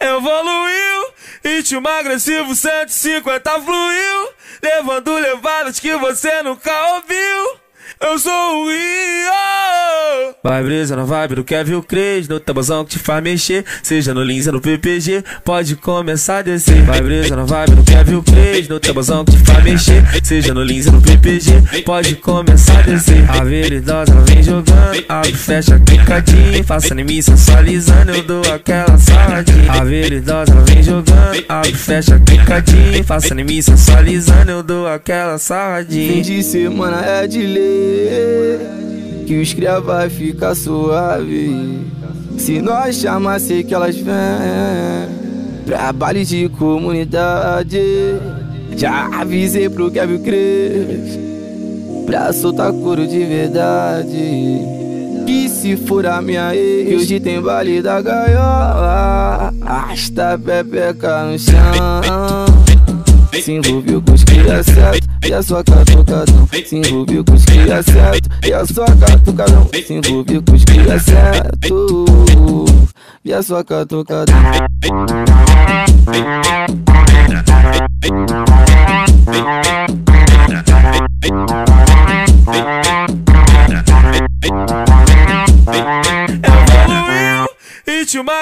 Evoluiu, ritmo agressivo 150 fluiu, levando levadas que você nunca ouviu. Eu sou o Rio. Vai brisa na vibe do Kevin Cres, no tabuzão que te faz mexer. Seja no Lins ou no PPG, pode começar a descer. Vai brisa na vibe do Kevin Cres, no tabuzão que te faz mexer. Seja no Lins ou no PPG, pode começar a descer. A veridosa ela vem jogando, abre, fecha, clicadinho. Faça mim sensualizando, eu dou aquela saladinha. A veridosa ela vem jogando, abre, fecha, clicadinho. Faça mim sensualizando, eu dou aquela saladinha. Fim de semana é de lei que os cria vai ficar suave. Se nós chamar, sei que elas vêm pra baile de comunidade. Já avisei pro Kevin Cres pra soltar couro de verdade. Que se for a minha ex, hoje tem baile da gaiola. Arrasta pepeca no chão. Se envolveu com os cria certo e a sua catucadão. Se envolveu com os cria certo e a sua catucadão. Se envolveu com os cria certo e a sua catucadão.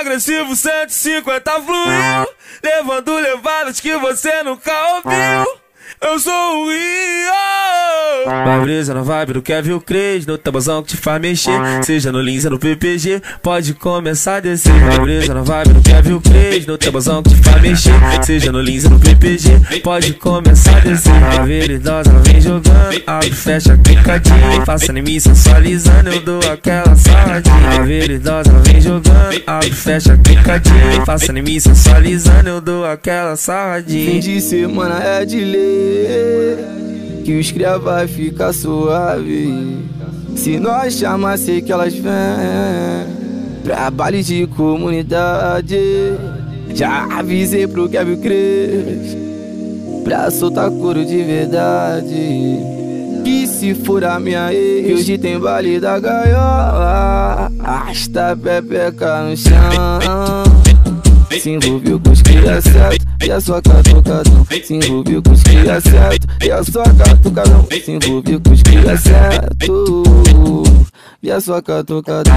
Agressivo 150 fluiu, levando levadas que você nunca ouviu. Eu sou o Rio. Vai brisa na vibe do Kevin Cres, no tabuzão que te faz mexer. Seja no Lins ou no PPG, pode começar a descer. Vai brisa na vibe do Kevin Cres, no tabuzão que te faz mexer. Seja no Lins ou no PPG, pode começar a descer. A veridosa ela vem jogando, abre, fecha, clicadinho. Faça em mim sensualizando, eu dou aquela saladinha. A veridosa ela vem jogando, abre, fecha, clicadinho. Faça em mim sensualizando, eu dou aquela Fim saladinha. de semana é de lei que os cria vai ficar suave. Se nós chamar, sei que elas vêm pra baile de comunidade. Já avisei pro Kevin Cres pra soltar couro de verdade. Que se for a minha ex, hoje tem baile da gaiola. Arrasta pepeca no chão. Se envolveu com os cria certo e a sua catucadão. Se envolveu com os cria certo e a sua catucadão. Se envolveu com os cria certo e a sua catucadão.